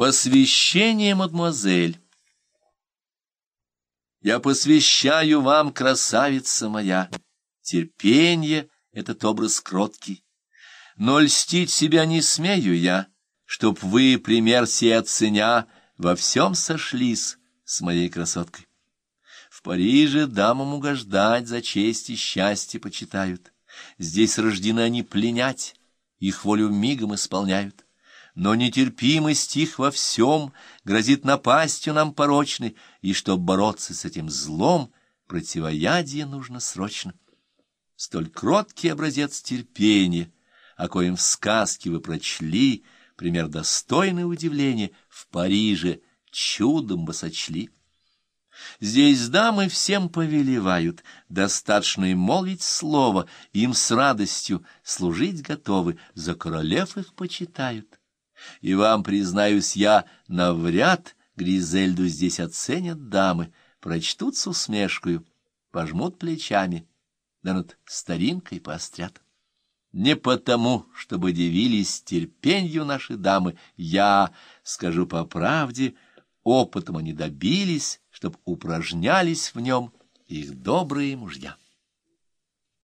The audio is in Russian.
Посвящение, мадемуазель. Я посвящаю вам, красавица моя, терпенье — этот образ кроткий. Но льстить себя не смею я, чтоб вы, пример сей оценя, во всем сошлись с моей красоткой. В Париже дамам угождать за честь и счастье почитают. Здесь рождены они пленять, их волю мигом исполняют но нетерпимость их во всем грозит напастью нам порочной, и чтоб бороться с этим злом, противоядие нужно срочно. Столь кроткий образец терпения, о коем в сказке вы прочли, пример достойный удивления, в Париже чудом бы сочли. Здесь дамы всем повелевают, достаточно им молвить слово, им с радостью служить готовы, за королев их почитают. И вам, признаюсь я, навряд Гризельду здесь оценят дамы, прочтут с усмешкою, пожмут плечами, да над старинкой поострят. Не потому, чтобы дивились терпенью наши дамы, я, скажу по правде, опытом они добились, чтоб упражнялись в нем их добрые мужья.